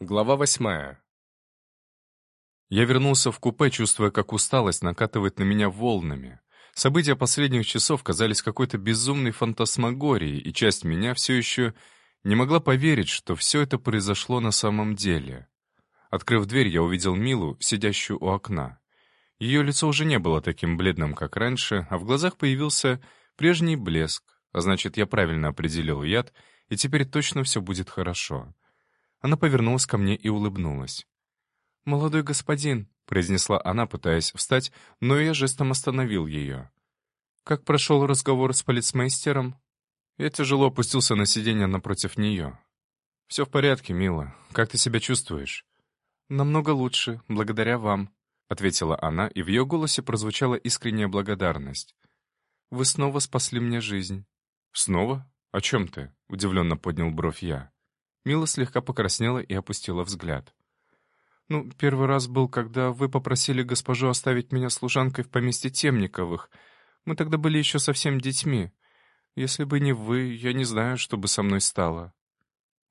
Глава восьмая. Я вернулся в купе, чувствуя, как усталость накатывает на меня волнами. События последних часов казались какой-то безумной фантасмагорией, и часть меня все еще не могла поверить, что все это произошло на самом деле. Открыв дверь, я увидел Милу, сидящую у окна. Ее лицо уже не было таким бледным, как раньше, а в глазах появился прежний блеск, а значит, я правильно определил яд, и теперь точно все будет хорошо. Она повернулась ко мне и улыбнулась. «Молодой господин», — произнесла она, пытаясь встать, но я жестом остановил ее. «Как прошел разговор с полицмейстером?» Я тяжело опустился на сиденье напротив нее. «Все в порядке, мила. Как ты себя чувствуешь?» «Намного лучше, благодаря вам», — ответила она, и в ее голосе прозвучала искренняя благодарность. «Вы снова спасли мне жизнь». «Снова? О чем ты?» — удивленно поднял бровь я. Мила слегка покраснела и опустила взгляд. «Ну, первый раз был, когда вы попросили госпожу оставить меня служанкой в поместье Темниковых. Мы тогда были еще совсем детьми. Если бы не вы, я не знаю, что бы со мной стало».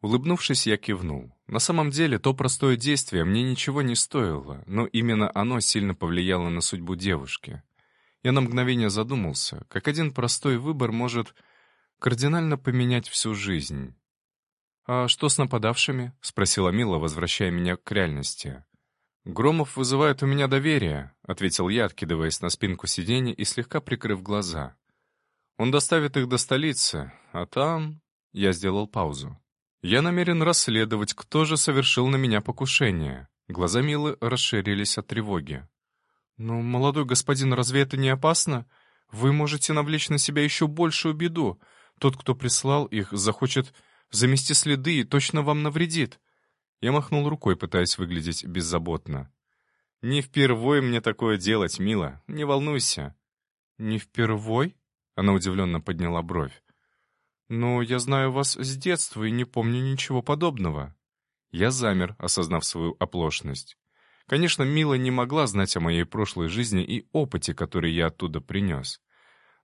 Улыбнувшись, я кивнул. На самом деле, то простое действие мне ничего не стоило, но именно оно сильно повлияло на судьбу девушки. Я на мгновение задумался, как один простой выбор может кардинально поменять всю жизнь. «А что с нападавшими?» — спросила Мила, возвращая меня к реальности. «Громов вызывает у меня доверие», — ответил я, откидываясь на спинку сиденья и слегка прикрыв глаза. «Он доставит их до столицы, а там...» — я сделал паузу. «Я намерен расследовать, кто же совершил на меня покушение». Глаза Милы расширились от тревоги. «Ну, молодой господин, разве это не опасно? Вы можете навлечь на себя еще большую беду. Тот, кто прислал их, захочет замести следы и точно вам навредит». Я махнул рукой, пытаясь выглядеть беззаботно. «Не впервой мне такое делать, мила, не волнуйся». «Не впервой?» — она удивленно подняла бровь. «Но я знаю вас с детства и не помню ничего подобного». Я замер, осознав свою оплошность. Конечно, Мила не могла знать о моей прошлой жизни и опыте, который я оттуда принес.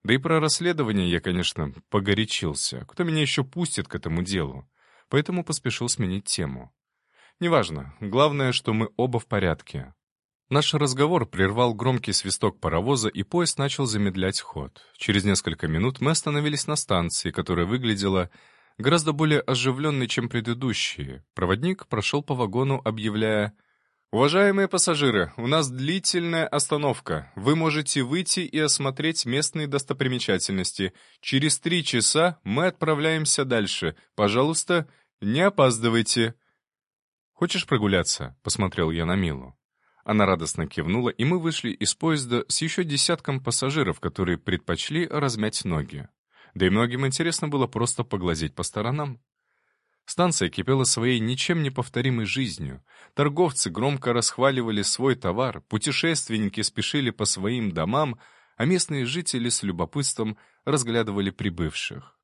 Да и про расследование я, конечно, погорячился. Кто меня еще пустит к этому делу? Поэтому поспешил сменить тему. Неважно, главное, что мы оба в порядке. Наш разговор прервал громкий свисток паровоза, и поезд начал замедлять ход. Через несколько минут мы остановились на станции, которая выглядела гораздо более оживленной, чем предыдущие. Проводник прошел по вагону, объявляя «Уважаемые пассажиры, у нас длительная остановка. Вы можете выйти и осмотреть местные достопримечательности. Через три часа мы отправляемся дальше. Пожалуйста, не опаздывайте». «Хочешь прогуляться?» — посмотрел я на Милу. Она радостно кивнула, и мы вышли из поезда с еще десятком пассажиров, которые предпочли размять ноги. Да и многим интересно было просто поглазеть по сторонам. Станция кипела своей ничем не повторимой жизнью. Торговцы громко расхваливали свой товар, путешественники спешили по своим домам, а местные жители с любопытством разглядывали прибывших.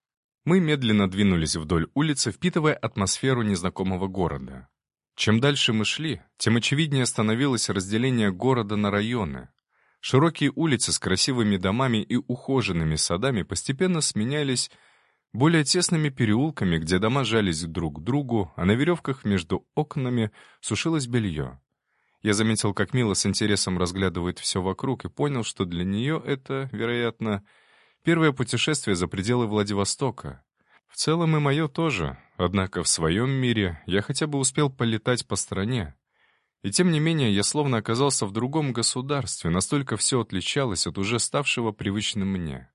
Мы медленно двинулись вдоль улицы, впитывая атмосферу незнакомого города. Чем дальше мы шли, тем очевиднее становилось разделение города на районы. Широкие улицы с красивыми домами и ухоженными садами постепенно сменялись более тесными переулками, где дома жались друг к другу, а на веревках между окнами сушилось белье. Я заметил, как Мила с интересом разглядывает все вокруг, и понял, что для нее это, вероятно, первое путешествие за пределы Владивостока. В целом и мое тоже, однако в своем мире я хотя бы успел полетать по стране. И тем не менее я словно оказался в другом государстве, настолько все отличалось от уже ставшего привычным мне.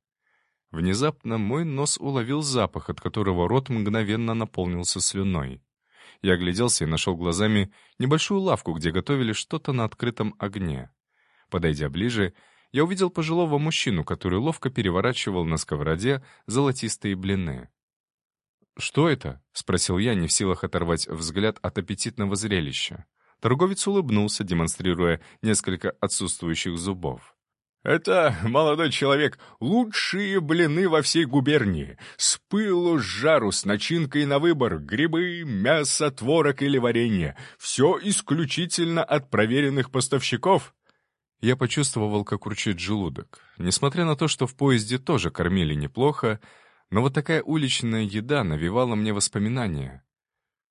Внезапно мой нос уловил запах, от которого рот мгновенно наполнился слюной. Я огляделся и нашел глазами небольшую лавку, где готовили что-то на открытом огне. Подойдя ближе, я увидел пожилого мужчину, который ловко переворачивал на сковороде золотистые блины. «Что это?» — спросил я, не в силах оторвать взгляд от аппетитного зрелища. Торговец улыбнулся, демонстрируя несколько отсутствующих зубов. «Это, молодой человек, лучшие блины во всей губернии. С пылу с жару, с начинкой на выбор, грибы, мясо, творог или варенье. Все исключительно от проверенных поставщиков». Я почувствовал, как урчит желудок. Несмотря на то, что в поезде тоже кормили неплохо, но вот такая уличная еда навевала мне воспоминания.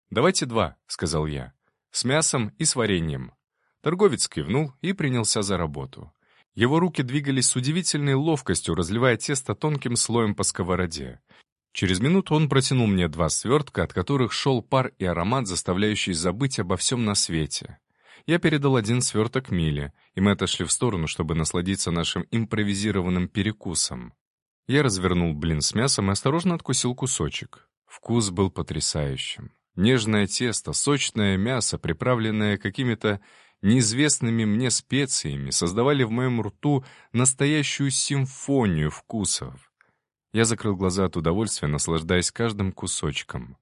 «Давайте два», — сказал я. с мясом и с вареньем. Торговец кивнул и принялся за работу. Его руки двигались с удивительной ловкостью, разливая тесто тонким слоем по сковороде. Через минуту он протянул мне два свертка, от которых шел пар и аромат, заставляющий забыть обо всем на свете. Я передал один сверток Миле, и мы отошли в сторону, чтобы насладиться нашим импровизированным перекусом. Я развернул блин с мясом и осторожно откусил кусочек. Вкус был потрясающим. Нежное тесто, сочное мясо, приправленное какими-то неизвестными мне специями, создавали в моем рту настоящую симфонию вкусов. Я закрыл глаза от удовольствия, наслаждаясь каждым кусочком.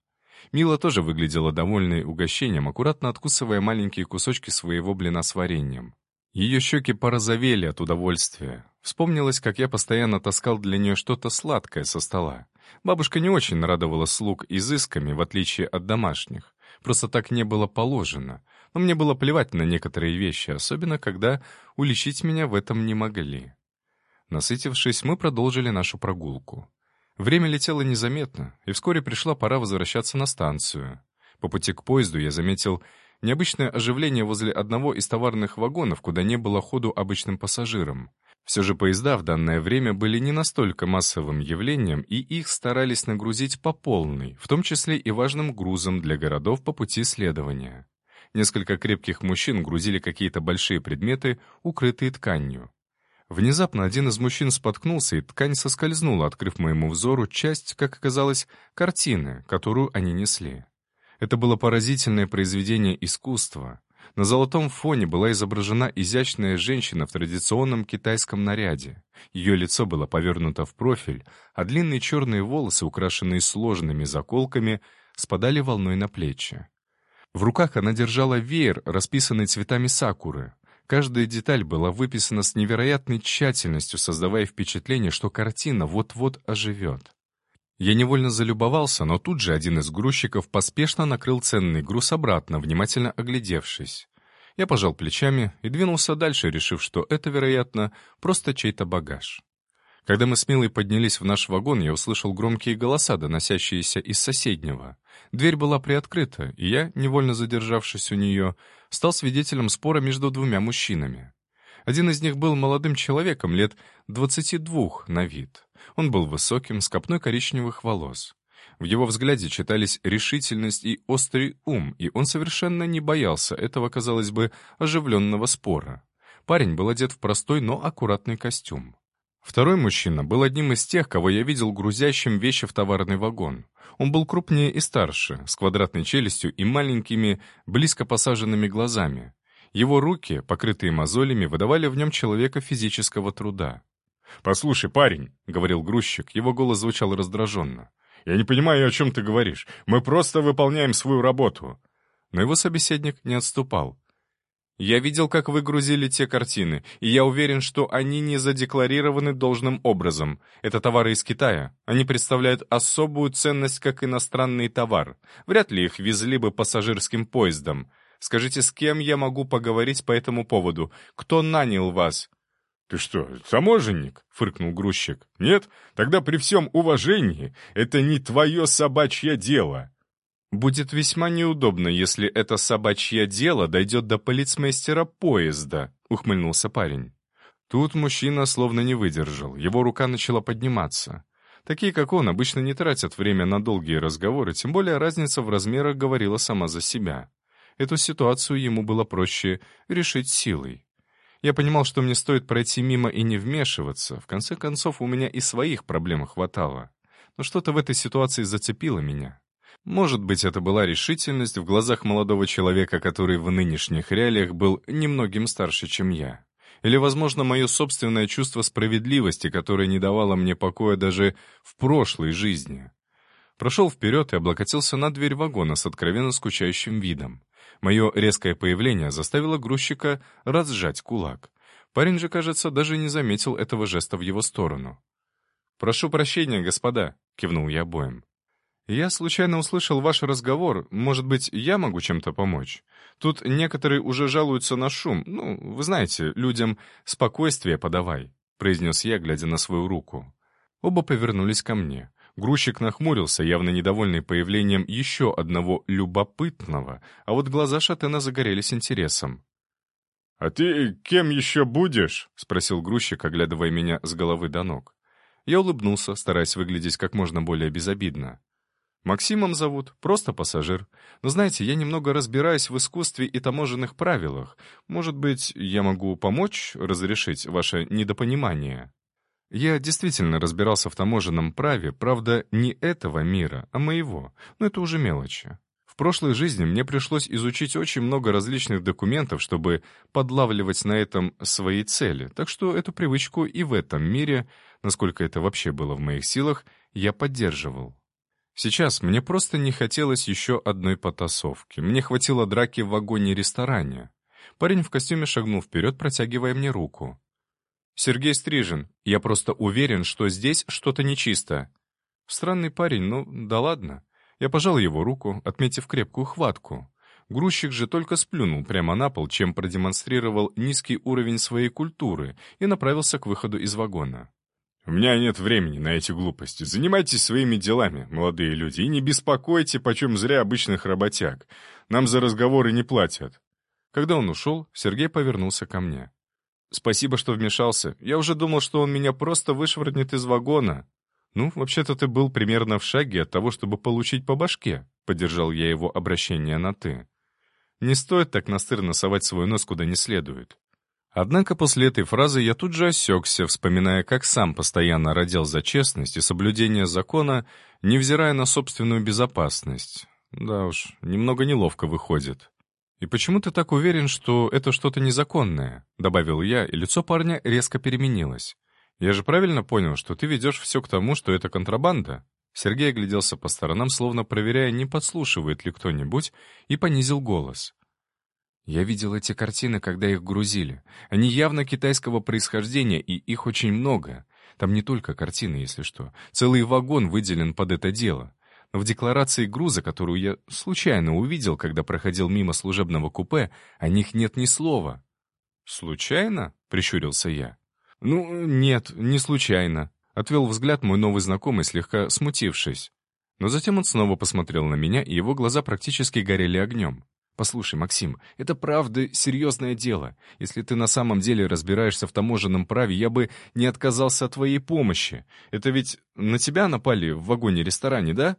Мила тоже выглядела довольной угощением, аккуратно откусывая маленькие кусочки своего блина с вареньем. Ее щеки порозовели от удовольствия. Вспомнилось, как я постоянно таскал для нее что-то сладкое со стола. Бабушка не очень радовала слуг изысками, в отличие от домашних. Просто так не было положено. Но мне было плевать на некоторые вещи, особенно когда уличить меня в этом не могли. Насытившись, мы продолжили нашу прогулку. Время летело незаметно, и вскоре пришла пора возвращаться на станцию. По пути к поезду я заметил необычное оживление возле одного из товарных вагонов, куда не было ходу обычным пассажирам. Все же поезда в данное время были не настолько массовым явлением, и их старались нагрузить по полной, в том числе и важным грузом для городов по пути следования. Несколько крепких мужчин грузили какие-то большие предметы, укрытые тканью. Внезапно один из мужчин споткнулся, и ткань соскользнула, открыв моему взору часть, как оказалось, картины, которую они несли. Это было поразительное произведение искусства. На золотом фоне была изображена изящная женщина в традиционном китайском наряде. Ее лицо было повернуто в профиль, а длинные черные волосы, украшенные сложными заколками, спадали волной на плечи. В руках она держала веер, расписанный цветами сакуры. Каждая деталь была выписана с невероятной тщательностью, создавая впечатление, что картина вот-вот оживет. Я невольно залюбовался, но тут же один из грузчиков поспешно накрыл ценный груз обратно, внимательно оглядевшись. Я пожал плечами и двинулся дальше, решив, что это, вероятно, просто чей-то багаж. Когда мы с Милой поднялись в наш вагон, я услышал громкие голоса, доносящиеся из соседнего. Дверь была приоткрыта, и я, невольно задержавшись у нее, стал свидетелем спора между двумя мужчинами. Один из них был молодым человеком, лет двадцати двух на вид. Он был высоким, с копной коричневых волос. В его взгляде читались решительность и острый ум, и он совершенно не боялся этого, казалось бы, оживленного спора. Парень был одет в простой, но аккуратный костюм. Второй мужчина был одним из тех, кого я видел грузящим вещи в товарный вагон. Он был крупнее и старше, с квадратной челюстью и маленькими, близко посаженными глазами. Его руки, покрытые мозолями, выдавали в нем человека физического труда. «Послушай, парень», — говорил грузчик, его голос звучал раздраженно. «Я не понимаю, о чем ты говоришь. Мы просто выполняем свою работу». Но его собеседник не отступал. «Я видел, как вы грузили те картины, и я уверен, что они не задекларированы должным образом. Это товары из Китая. Они представляют особую ценность как иностранный товар. Вряд ли их везли бы пассажирским поездом. Скажите, с кем я могу поговорить по этому поводу? Кто нанял вас?» «Ты что, таможенник?» — фыркнул грузчик. «Нет? Тогда при всем уважении это не твое собачье дело». «Будет весьма неудобно, если это собачье дело дойдет до полицмейстера поезда», — ухмыльнулся парень. Тут мужчина словно не выдержал, его рука начала подниматься. Такие, как он, обычно не тратят время на долгие разговоры, тем более разница в размерах говорила сама за себя. Эту ситуацию ему было проще решить силой. Я понимал, что мне стоит пройти мимо и не вмешиваться. В конце концов, у меня и своих проблем хватало. Но что-то в этой ситуации зацепило меня. Может быть, это была решительность в глазах молодого человека, который в нынешних реалиях был немногим старше, чем я. Или, возможно, мое собственное чувство справедливости, которое не давало мне покоя даже в прошлой жизни. Прошел вперед и облокотился на дверь вагона с откровенно скучающим видом. Мое резкое появление заставило грузчика разжать кулак. Парень же, кажется, даже не заметил этого жеста в его сторону. «Прошу прощения, господа», — кивнул я обоим. «Я случайно услышал ваш разговор. Может быть, я могу чем-то помочь? Тут некоторые уже жалуются на шум. Ну, вы знаете, людям спокойствие подавай», — произнес я, глядя на свою руку. Оба повернулись ко мне. Грузчик нахмурился, явно недовольный появлением еще одного любопытного, а вот глаза Шатена загорелись интересом. «А ты кем еще будешь?» — спросил грузчик, оглядывая меня с головы до ног. Я улыбнулся, стараясь выглядеть как можно более безобидно. Максимом зовут, просто пассажир. Но знаете, я немного разбираюсь в искусстве и таможенных правилах. Может быть, я могу помочь разрешить ваше недопонимание? Я действительно разбирался в таможенном праве, правда, не этого мира, а моего, но это уже мелочи. В прошлой жизни мне пришлось изучить очень много различных документов, чтобы подлавливать на этом свои цели, так что эту привычку и в этом мире, насколько это вообще было в моих силах, я поддерживал. Сейчас мне просто не хотелось еще одной потасовки. Мне хватило драки в вагоне-ресторане. Парень в костюме шагнул вперед, протягивая мне руку. «Сергей Стрижин, я просто уверен, что здесь что-то нечисто». Странный парень, ну да ладно. Я пожал его руку, отметив крепкую хватку. Грузчик же только сплюнул прямо на пол, чем продемонстрировал низкий уровень своей культуры и направился к выходу из вагона. «У меня нет времени на эти глупости. Занимайтесь своими делами, молодые люди, и не беспокойте почем зря обычных работяг. Нам за разговоры не платят». Когда он ушел, Сергей повернулся ко мне. «Спасибо, что вмешался. Я уже думал, что он меня просто вышвырнет из вагона». «Ну, вообще-то ты был примерно в шаге от того, чтобы получить по башке», — поддержал я его обращение на «ты». «Не стоит так настырно совать свой нос куда не следует». Однако после этой фразы я тут же осекся, вспоминая, как сам постоянно родил за честность и соблюдение закона, невзирая на собственную безопасность. Да уж, немного неловко выходит. «И почему ты так уверен, что это что-то незаконное?» — добавил я, и лицо парня резко переменилось. «Я же правильно понял, что ты ведешь все к тому, что это контрабанда?» Сергей огляделся по сторонам, словно проверяя, не подслушивает ли кто-нибудь, и понизил голос. «Я видел эти картины, когда их грузили. Они явно китайского происхождения, и их очень много. Там не только картины, если что. Целый вагон выделен под это дело. В декларации груза, которую я случайно увидел, когда проходил мимо служебного купе, о них нет ни слова. «Случайно?» — прищурился я. «Ну, нет, не случайно», — отвел взгляд мой новый знакомый, слегка смутившись. Но затем он снова посмотрел на меня, и его глаза практически горели огнем. «Послушай, Максим, это правда серьезное дело. Если ты на самом деле разбираешься в таможенном праве, я бы не отказался от твоей помощи. Это ведь на тебя напали в вагоне-ресторане, да?»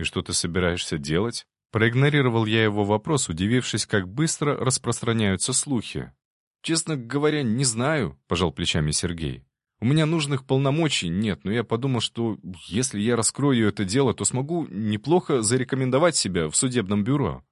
«И что ты собираешься делать?» Проигнорировал я его вопрос, удивившись, как быстро распространяются слухи. «Честно говоря, не знаю», — пожал плечами Сергей. «У меня нужных полномочий нет, но я подумал, что если я раскрою это дело, то смогу неплохо зарекомендовать себя в судебном бюро».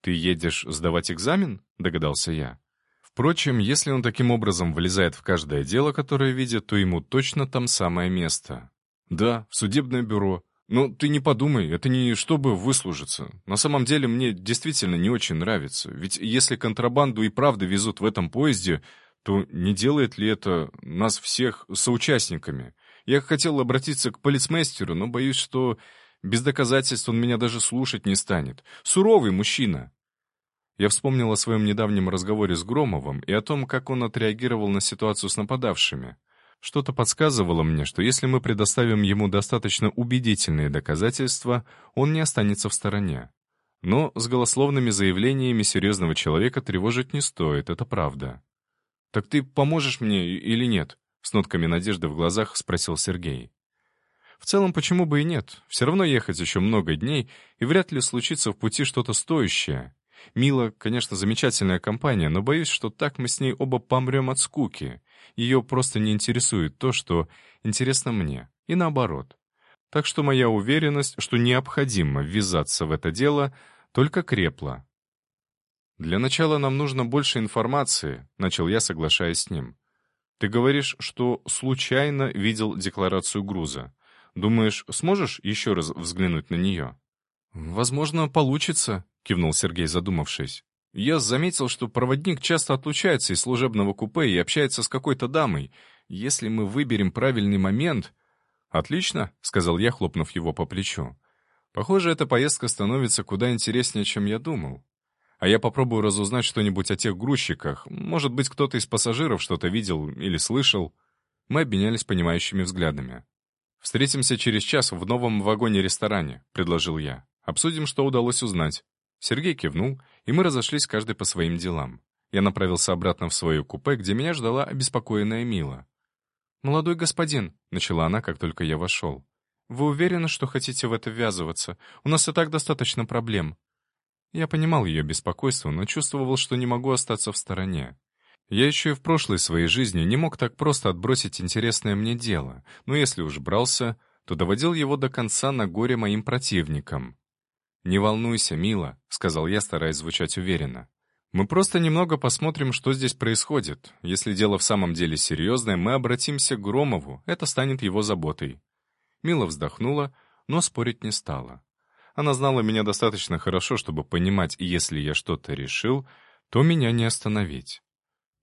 «Ты едешь сдавать экзамен?» — догадался я. Впрочем, если он таким образом влезает в каждое дело, которое видит, то ему точно там самое место. «Да, в судебное бюро. «Ну, ты не подумай, это не чтобы выслужиться. На самом деле мне действительно не очень нравится. Ведь если контрабанду и правда везут в этом поезде, то не делает ли это нас всех соучастниками? Я хотел обратиться к полицмейстеру, но боюсь, что без доказательств он меня даже слушать не станет. Суровый мужчина». Я вспомнил о своем недавнем разговоре с Громовым и о том, как он отреагировал на ситуацию с нападавшими. Что-то подсказывало мне, что если мы предоставим ему достаточно убедительные доказательства, он не останется в стороне. Но с голословными заявлениями серьезного человека тревожить не стоит, это правда. «Так ты поможешь мне или нет?» — с нотками надежды в глазах спросил Сергей. В целом, почему бы и нет? Все равно ехать еще много дней, и вряд ли случится в пути что-то стоящее. Мила, конечно, замечательная компания, но боюсь, что так мы с ней оба помрем от скуки. Ее просто не интересует то, что интересно мне, и наоборот. Так что моя уверенность, что необходимо ввязаться в это дело, только крепла. «Для начала нам нужно больше информации», — начал я, соглашаясь с ним. «Ты говоришь, что случайно видел декларацию груза. Думаешь, сможешь еще раз взглянуть на нее?» «Возможно, получится», — кивнул Сергей, задумавшись. «Я заметил, что проводник часто отлучается из служебного купе и общается с какой-то дамой. Если мы выберем правильный момент...» «Отлично», — сказал я, хлопнув его по плечу. «Похоже, эта поездка становится куда интереснее, чем я думал. А я попробую разузнать что-нибудь о тех грузчиках. Может быть, кто-то из пассажиров что-то видел или слышал». Мы обменялись понимающими взглядами. «Встретимся через час в новом вагоне-ресторане», — предложил я. «Обсудим, что удалось узнать». Сергей кивнул, и мы разошлись каждый по своим делам. Я направился обратно в свое купе, где меня ждала обеспокоенная Мила. «Молодой господин», — начала она, как только я вошел, — «вы уверены, что хотите в это ввязываться? У нас и так достаточно проблем». Я понимал ее беспокойство, но чувствовал, что не могу остаться в стороне. Я еще и в прошлой своей жизни не мог так просто отбросить интересное мне дело, но если уж брался, то доводил его до конца на горе моим противникам. «Не волнуйся, мила», — сказал я, стараясь звучать уверенно. «Мы просто немного посмотрим, что здесь происходит. Если дело в самом деле серьезное, мы обратимся к Громову, это станет его заботой». Мила вздохнула, но спорить не стала. Она знала меня достаточно хорошо, чтобы понимать, если я что-то решил, то меня не остановить.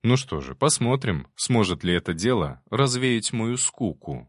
Ну что же, посмотрим, сможет ли это дело развеять мою скуку.